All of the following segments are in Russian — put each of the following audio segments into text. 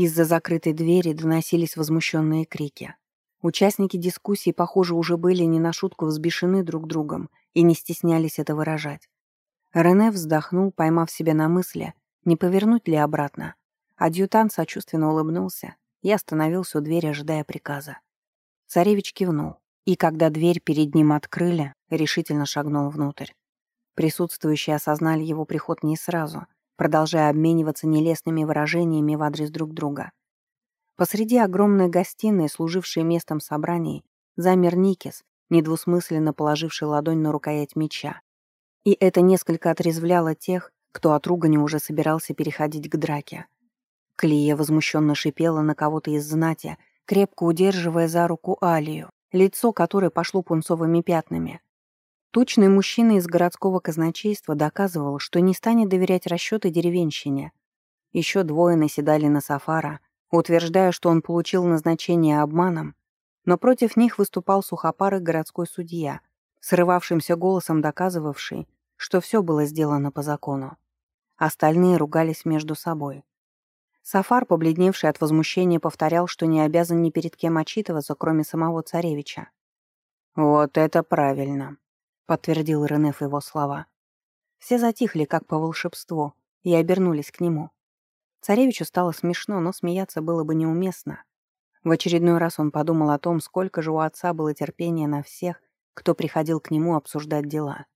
Из-за закрытой двери доносились возмущенные крики. Участники дискуссии, похоже, уже были не на шутку взбешены друг другом и не стеснялись это выражать. Рене вздохнул, поймав себя на мысли, не повернуть ли обратно. Адъютант сочувственно улыбнулся и остановился у двери, ожидая приказа. Царевич кивнул, и когда дверь перед ним открыли, решительно шагнул внутрь. Присутствующие осознали его приход не сразу, продолжая обмениваться нелестными выражениями в адрес друг друга. Посреди огромной гостиной, служившей местом собраний, замер Никис, недвусмысленно положивший ладонь на рукоять меча. И это несколько отрезвляло тех, кто от ругани уже собирался переходить к драке. Клия возмущенно шипела на кого-то из знати, крепко удерживая за руку Алию, лицо которой пошло пунцовыми пятнами. Тучный мужчина из городского казначейства доказывал, что не станет доверять расчеты деревенщине. Еще двое наседали на Сафара, утверждая, что он получил назначение обманом, но против них выступал сухопарый городской судья, срывавшимся голосом доказывавший, что все было сделано по закону. Остальные ругались между собой. Сафар, побледневший от возмущения, повторял, что не обязан ни перед кем отчитываться, кроме самого царевича. «Вот это правильно», — подтвердил Ренеф его слова. Все затихли, как по волшебству, и обернулись к нему. Царевичу стало смешно, но смеяться было бы неуместно. В очередной раз он подумал о том, сколько же у отца было терпения на всех, кто приходил к нему обсуждать дела.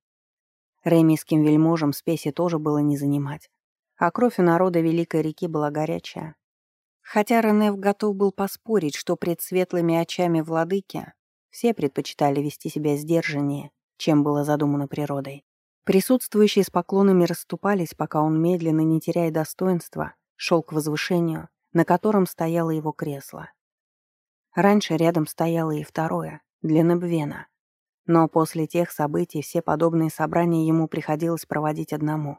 Ремийским вельможам спеси тоже было не занимать а кровь у народа Великой реки была горячая. Хотя Ренев готов был поспорить, что пред светлыми очами владыки все предпочитали вести себя сдержаннее, чем было задумано природой. Присутствующие с поклонами расступались, пока он медленно, не теряя достоинства, шел к возвышению, на котором стояло его кресло. Раньше рядом стояло и второе, для Небвена. Но после тех событий все подобные собрания ему приходилось проводить одному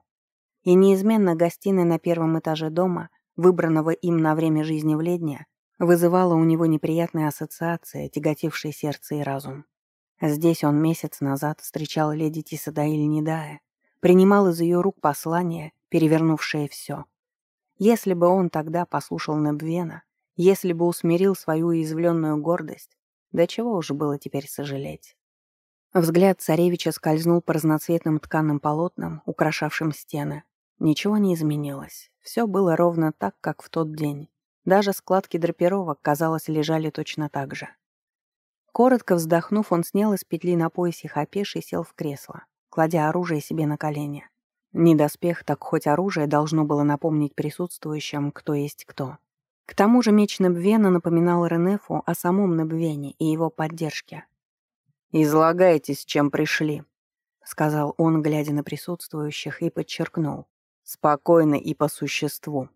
и неизменно гостиная на первом этаже дома, выбранного им на время жизни в Ледне, вызывала у него неприятные ассоциации, тяготившие сердце и разум. Здесь он месяц назад встречал леди Тисадаиль Недая, принимал из ее рук послание, перевернувшее все. Если бы он тогда послушал Небвена, если бы усмирил свою уязвленную гордость, до чего уже было теперь сожалеть. Взгляд царевича скользнул по разноцветным тканым полотнам, украшавшим стены, Ничего не изменилось. Все было ровно так, как в тот день. Даже складки драпировок, казалось, лежали точно так же. Коротко вздохнув, он снял из петли на поясе хапеш и сел в кресло, кладя оружие себе на колени. Не доспех, так хоть оружие должно было напомнить присутствующим, кто есть кто. К тому же меч Небвена напоминал Ренефу о самом Небвене и его поддержке. «Излагайте, с чем пришли», — сказал он, глядя на присутствующих, и подчеркнул. Спокойно и по существу.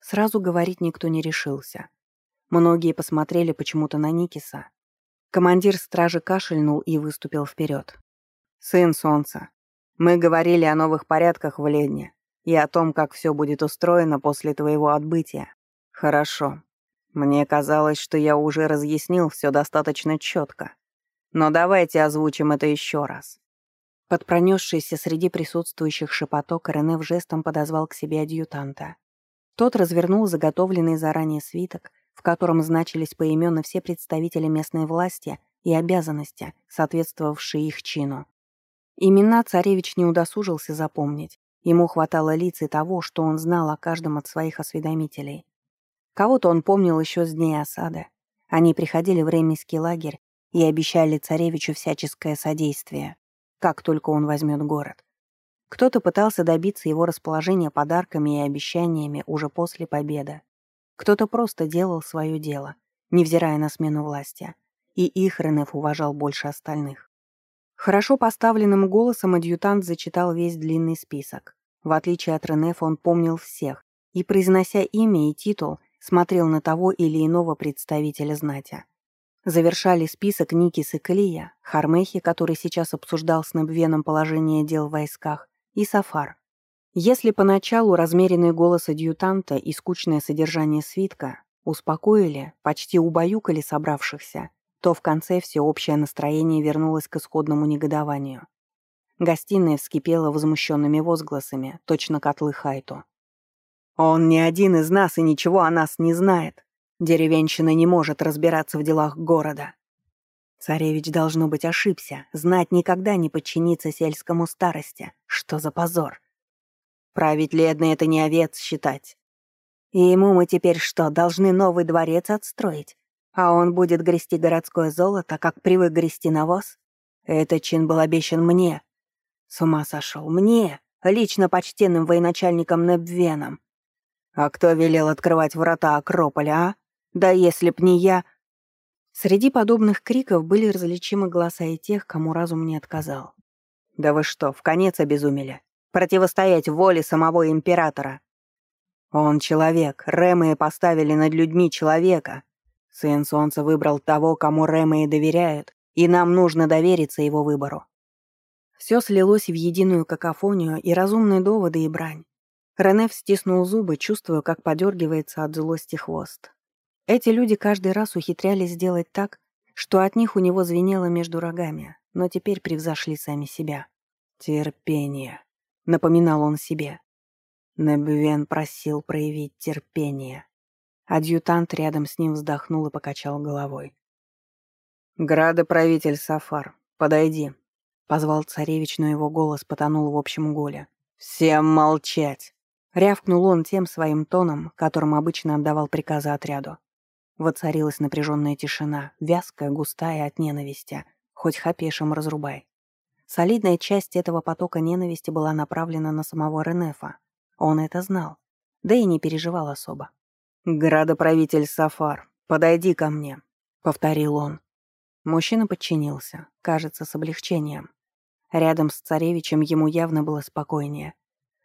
Сразу говорить никто не решился. Многие посмотрели почему-то на Никиса. Командир стражи кашельнул и выступил вперед. «Сын солнца, мы говорили о новых порядках в Ледне и о том, как все будет устроено после твоего отбытия. Хорошо. Мне казалось, что я уже разъяснил все достаточно четко. Но давайте озвучим это еще раз. Под пронесшийся среди присутствующих шепоток Рене в жестом подозвал к себе адъютанта. Тот развернул заготовленный заранее свиток, в котором значились поименно все представители местной власти и обязанности, соответствовавшие их чину. Имена царевич не удосужился запомнить. Ему хватало лиц и того, что он знал о каждом от своих осведомителей. Кого-то он помнил еще с дней осады. Они приходили в ремийский лагерь и обещали царевичу всяческое содействие как только он возьмет город. Кто-то пытался добиться его расположения подарками и обещаниями уже после победы. Кто-то просто делал свое дело, невзирая на смену власти. И их уважал больше остальных. Хорошо поставленным голосом адъютант зачитал весь длинный список. В отличие от Ренефа он помнил всех и, произнося имя и титул, смотрел на того или иного представителя знати. Завершали список Никис и Клия, Хармехи, который сейчас обсуждал с Небвеном положение дел в войсках, и Сафар. Если поначалу размеренный голос адъютанта и скучное содержание свитка успокоили, почти убаюкали собравшихся, то в конце всеобщее настроение вернулось к исходному негодованию. Гостиная вскипела возмущенными возгласами, точно котлы Хайту. Он не один из нас и ничего о нас не знает. Деревенщина не может разбираться в делах города. Царевич, должно быть, ошибся. Знать никогда не подчиниться сельскому старости. Что за позор? Править Ледно это не овец считать. И ему мы теперь что, должны новый дворец отстроить? А он будет грести городское золото, как привык грести навоз? Этот чин был обещан мне. С ума сошел. Мне, лично почтенным военачальником Небвеном. А кто велел открывать врата Акрополя, а? Да если б не я... Среди подобных криков были различимы голоса и тех, кому разум не отказал. «Да вы что, в конец обезумели? Противостоять воле самого императора?» «Он человек, Рэмы поставили над людьми человека. Сын Солнца выбрал того, кому Рэмы доверяют, и нам нужно довериться его выбору». Все слилось в единую какофонию и разумные доводы и брань. Рене стиснул зубы, чувствуя, как подергивается от злости хвост. Эти люди каждый раз ухитрялись сделать так, что от них у него звенело между рогами, но теперь превзошли сами себя. «Терпение», — напоминал он себе. Небвен просил проявить терпение. Адъютант рядом с ним вздохнул и покачал головой. «Градоправитель Сафар, подойди», — позвал царевич, но его голос потонул в общем голе. «Всем молчать!» — рявкнул он тем своим тоном, которым обычно отдавал приказы отряду. Воцарилась напряженная тишина, вязкая, густая от ненависти. Хоть хапешем разрубай. Солидная часть этого потока ненависти была направлена на самого Ренефа. Он это знал. Да и не переживал особо. «Градоправитель Сафар, подойди ко мне», — повторил он. Мужчина подчинился, кажется, с облегчением. Рядом с царевичем ему явно было спокойнее.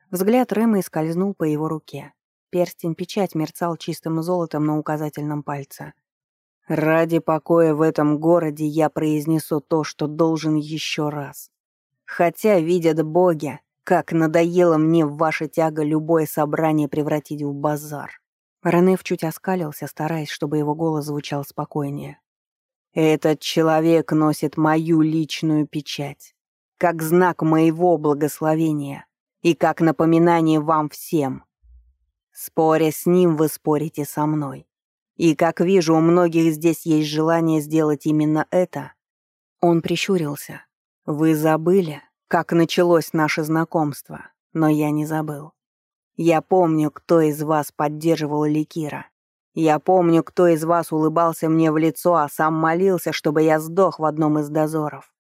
Взгляд Рэмы скользнул по его руке. Перстень-печать мерцал чистым золотом на указательном пальце. «Ради покоя в этом городе я произнесу то, что должен еще раз. Хотя, видят боги, как надоело мне в ваше тяга любое собрание превратить в базар». Ренеф чуть оскалился, стараясь, чтобы его голос звучал спокойнее. «Этот человек носит мою личную печать, как знак моего благословения и как напоминание вам всем, Споря с ним, вы спорите со мной. И, как вижу, у многих здесь есть желание сделать именно это. Он прищурился. Вы забыли, как началось наше знакомство, но я не забыл. Я помню, кто из вас поддерживал Ликира. Я помню, кто из вас улыбался мне в лицо, а сам молился, чтобы я сдох в одном из дозоров.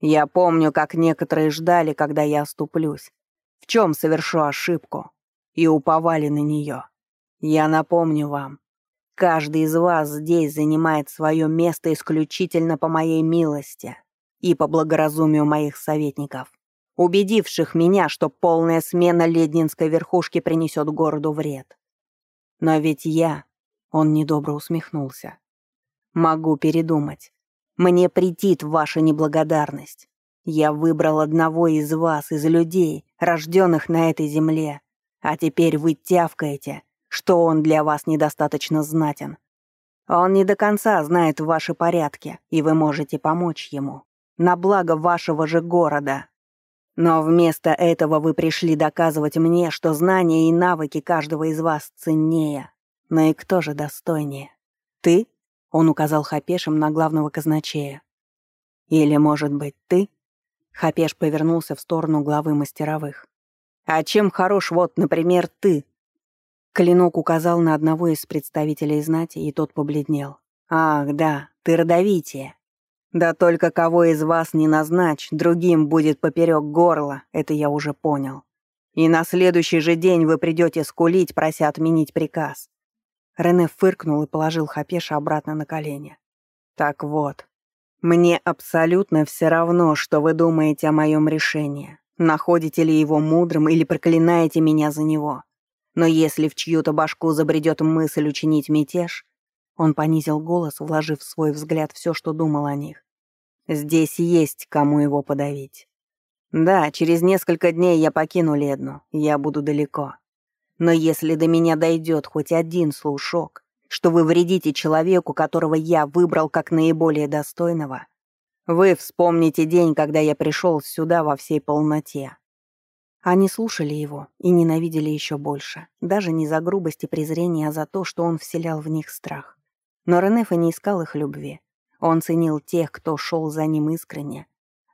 Я помню, как некоторые ждали, когда я оступлюсь, в чем совершу ошибку, и уповали на нее. Я напомню вам, каждый из вас здесь занимает свое место исключительно по моей милости и по благоразумию моих советников, убедивших меня, что полная смена леднинской верхушки принесет городу вред. Но ведь я, он недобро усмехнулся, могу передумать. Мне претит ваша неблагодарность. Я выбрал одного из вас, из людей, рожденных на этой земле, а теперь вы тявкаете, что он для вас недостаточно знатен. Он не до конца знает ваши порядки, и вы можете помочь ему. На благо вашего же города. Но вместо этого вы пришли доказывать мне, что знания и навыки каждого из вас ценнее. Но и кто же достойнее? Ты? Он указал Хапешем на главного казначея. Или, может быть, ты? Хапеш повернулся в сторону главы мастеровых. А чем хорош вот, например, ты?» Клинок указал на одного из представителей знати, и тот побледнел. «Ах, да, ты родовитие. Да только кого из вас не назначь, другим будет поперек горла, это я уже понял. И на следующий же день вы придете скулить, прося отменить приказ». Рене фыркнул и положил Хапеша обратно на колени. «Так вот, мне абсолютно все равно, что вы думаете о моем решении. Находите ли его мудрым или проклинаете меня за него? Но если в чью-то башку забредет мысль учинить мятеж, он понизил голос, вложив в свой взгляд все, что думал о них. Здесь есть кому его подавить. Да, через несколько дней я покину Ледну, я буду далеко. Но если до меня дойдет хоть один слушок, что вы вредите человеку, которого я выбрал как наиболее достойного, вы вспомните день, когда я пришел сюда во всей полноте. Они слушали его и ненавидели еще больше, даже не за грубость и презрение, а за то, что он вселял в них страх. Но Ренефа не искал их любви. Он ценил тех, кто шел за ним искренне.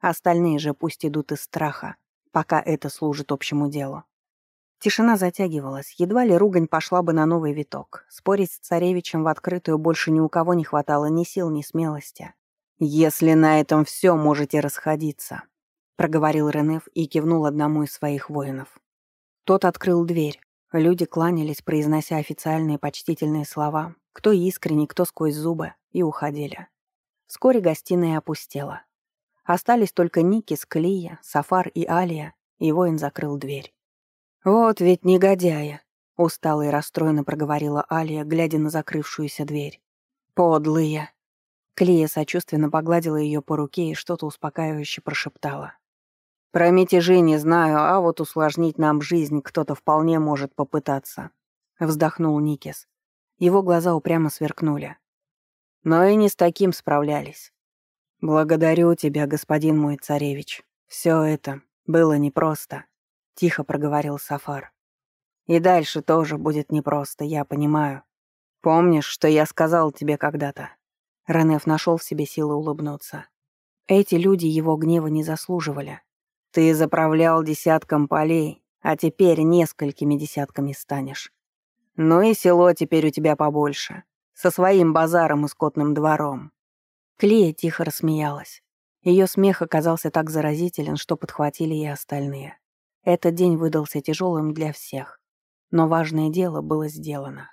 Остальные же пусть идут из страха, пока это служит общему делу. Тишина затягивалась, едва ли ругань пошла бы на новый виток. Спорить с царевичем в открытую больше ни у кого не хватало ни сил, ни смелости. «Если на этом все, можете расходиться», — проговорил Ренеф и кивнул одному из своих воинов. Тот открыл дверь. Люди кланялись, произнося официальные почтительные слова, кто искренне, кто сквозь зубы, и уходили. Вскоре гостиная опустела. Остались только Ники, Склия, Сафар и Алия, и воин закрыл дверь. «Вот ведь негодяя!» — устало и расстроенно проговорила Алия, глядя на закрывшуюся дверь. «Подлые!» Клия сочувственно погладила ее по руке и что-то успокаивающе прошептала. «Про мятежи не знаю, а вот усложнить нам жизнь кто-то вполне может попытаться», — вздохнул Никис. Его глаза упрямо сверкнули. «Но и не с таким справлялись. Благодарю тебя, господин мой царевич. Все это было непросто», — тихо проговорил Сафар. «И дальше тоже будет непросто, я понимаю. Помнишь, что я сказал тебе когда-то?» Ренеф нашел в себе силы улыбнуться. Эти люди его гнева не заслуживали. Ты заправлял десятком полей, а теперь несколькими десятками станешь. Ну и село теперь у тебя побольше, со своим базаром и скотным двором. Клея тихо рассмеялась. Ее смех оказался так заразителен, что подхватили и остальные. Этот день выдался тяжелым для всех. Но важное дело было сделано.